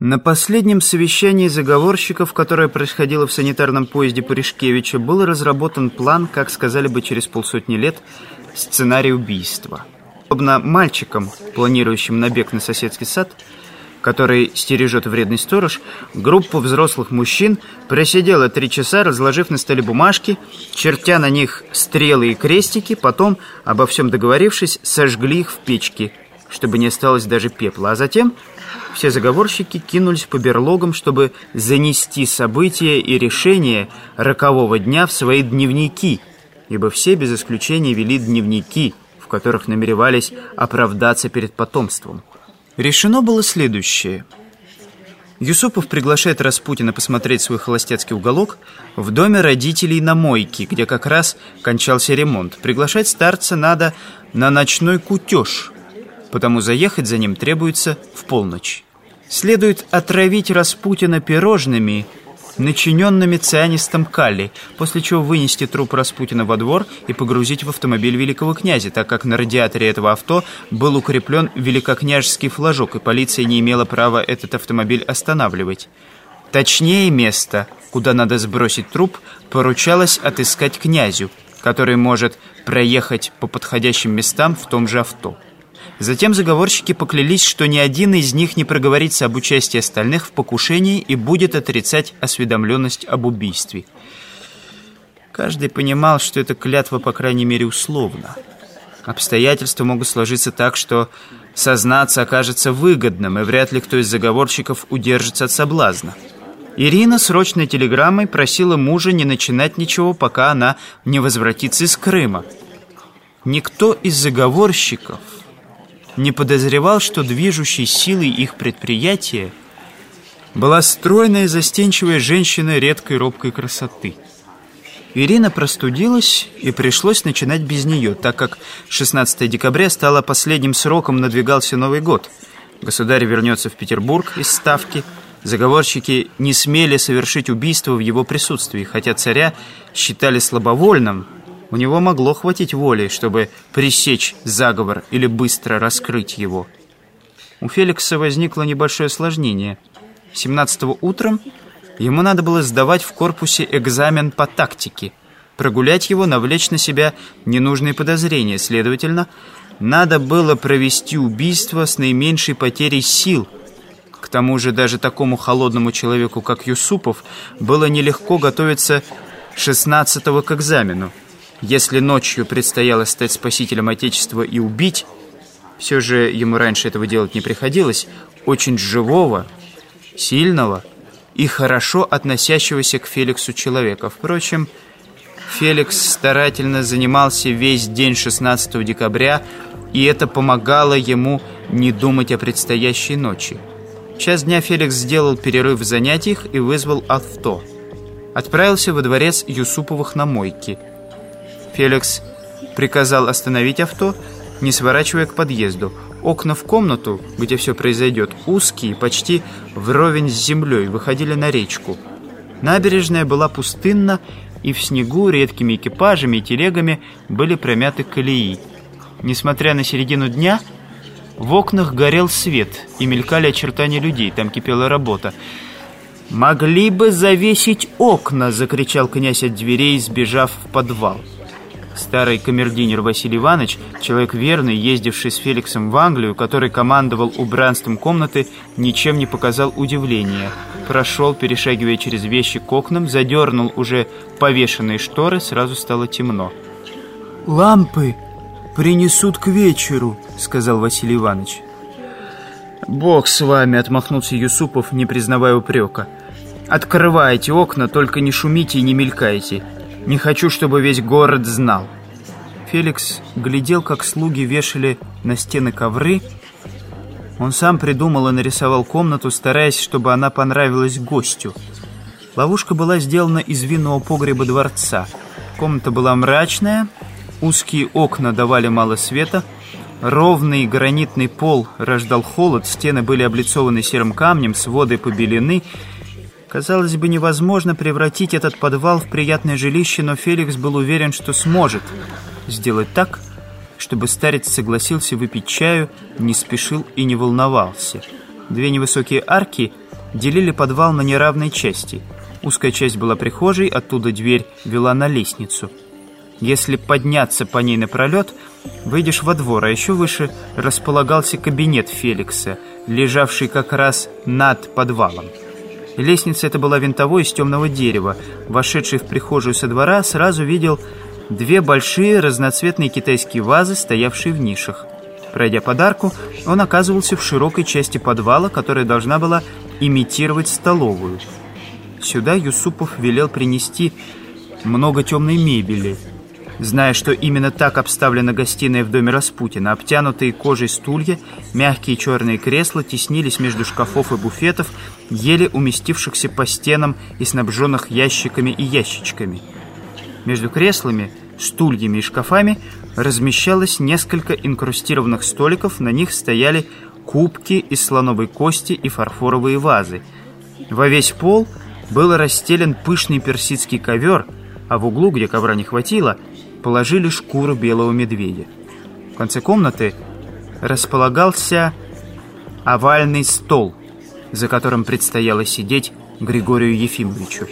На последнем совещании заговорщиков, которое происходило в санитарном поезде Пуришкевича, был разработан план, как сказали бы через полсотни лет, сценарий убийства. Подобно мальчикам, планирующим набег на соседский сад, который стережет вредный сторож, группа взрослых мужчин просидела три часа, разложив на столе бумажки, чертя на них стрелы и крестики, потом, обо всем договорившись, сожгли их в печке, чтобы не осталось даже пепла, а затем все заговорщики кинулись по берлогам, чтобы занести события и решения рокового дня в свои дневники, ибо все без исключения вели дневники, в которых намеревались оправдаться перед потомством. Решено было следующее. Юсупов приглашает Распутина посмотреть свой холостяцкий уголок в доме родителей на мойке, где как раз кончался ремонт. Приглашать старца надо на ночной кутеж – потому заехать за ним требуется в полночь. Следует отравить Распутина пирожными, начиненными цианистом калий, после чего вынести труп Распутина во двор и погрузить в автомобиль великого князя, так как на радиаторе этого авто был укреплен великокняжеский флажок, и полиция не имела права этот автомобиль останавливать. Точнее место, куда надо сбросить труп, поручалось отыскать князю, который может проехать по подходящим местам в том же авто. Затем заговорщики поклялись, что ни один из них не проговорится об участии остальных в покушении и будет отрицать осведомленность об убийстве. Каждый понимал, что эта клятва, по крайней мере, условна. Обстоятельства могут сложиться так, что сознаться окажется выгодным, и вряд ли кто из заговорщиков удержится от соблазна. Ирина срочной телеграммой просила мужа не начинать ничего, пока она не возвратится из Крыма. Никто из заговорщиков не подозревал, что движущей силой их предприятия была стройная застенчивая женщина редкой робкой красоты. Ирина простудилась, и пришлось начинать без нее, так как 16 декабря стало последним сроком, надвигался Новый год. Государь вернется в Петербург из Ставки. Заговорщики не смели совершить убийство в его присутствии, хотя царя считали слабовольным, у него могло хватить воли, чтобы пресечь заговор или быстро раскрыть его. У Феликса возникло небольшое осложнение. 17 утром ему надо было сдавать в корпусе экзамен по тактике. Прогулять его, навлечь на себя ненужные подозрения. Следовательно, надо было провести убийство с наименьшей потерей сил. К тому же даже такому холодному человеку, как Юсупов, было нелегко готовиться 16-го к экзамену. Если ночью предстояло стать спасителем Отечества и убить, все же ему раньше этого делать не приходилось, очень живого, сильного и хорошо относящегося к Феликсу человека. Впрочем, Феликс старательно занимался весь день 16 декабря, и это помогало ему не думать о предстоящей ночи. Час дня Феликс сделал перерыв в занятиях и вызвал авто. Отправился во дворец Юсуповых на мойке – Феликс приказал остановить авто, не сворачивая к подъезду. Окна в комнату, где все произойдет, узкие, почти вровень с землей, выходили на речку. Набережная была пустынна, и в снегу редкими экипажами и телегами были промяты колеи. Несмотря на середину дня, в окнах горел свет и мелькали очертания людей, там кипела работа. «Могли бы завесить окна!» — закричал князь от дверей, сбежав в подвал. Старый камердинер Василий Иванович, человек верный, ездивший с Феликсом в Англию, который командовал убранством комнаты, ничем не показал удивления. Прошел, перешагивая через вещи к окнам, задернул уже повешенные шторы, сразу стало темно. «Лампы принесут к вечеру», — сказал Василий Иванович. «Бог с вами», — отмахнулся Юсупов, не признавая упрека. «Открывайте окна, только не шумите и не мелькайте». Не хочу, чтобы весь город знал. Феликс глядел, как слуги вешали на стены ковры. Он сам придумал и нарисовал комнату, стараясь, чтобы она понравилась гостю. Ловушка была сделана из винного погреба дворца. Комната была мрачная, узкие окна давали мало света, ровный гранитный пол рождал холод, стены были облицованы серым камнем, своды побелены, Казалось бы, невозможно превратить этот подвал в приятное жилище, но Феликс был уверен, что сможет сделать так, чтобы старец согласился выпить чаю, не спешил и не волновался. Две невысокие арки делили подвал на неравные части. Узкая часть была прихожей, оттуда дверь вела на лестницу. Если подняться по ней напролет, выйдешь во двор, а еще выше располагался кабинет Феликса, лежавший как раз над подвалом. Лестница эта была винтовой из темного дерева. Вошедший в прихожую со двора сразу видел две большие разноцветные китайские вазы, стоявшие в нишах. Пройдя подарку, он оказывался в широкой части подвала, которая должна была имитировать столовую. Сюда Юсупов велел принести много темной мебели. Зная, что именно так обставлена гостиная в доме Распутина, обтянутые кожей стулья, мягкие черные кресла теснились между шкафов и буфетов, еле уместившихся по стенам и снабженных ящиками и ящичками. Между креслами, стульями и шкафами размещалось несколько инкрустированных столиков, на них стояли кубки из слоновой кости и фарфоровые вазы. Во весь пол был расстелен пышный персидский ковер, а в углу, где ковра не хватило, положили шкуру белого медведя. В конце комнаты располагался овальный стол, за которым предстояло сидеть Григорию Ефимовичу.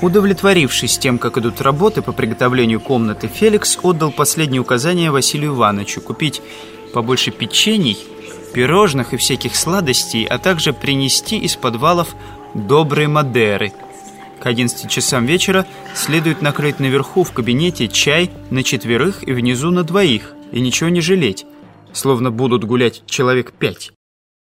Удовлетворившись тем, как идут работы по приготовлению комнаты, Феликс отдал последнее указание Василию Ивановичу купить побольше печений, пирожных и всяких сладостей, а также принести из подвалов добрые Мадеры. К 11 часам вечера следует накрыть наверху в кабинете чай на четверых и внизу на двоих, и ничего не жалеть, словно будут гулять человек пять.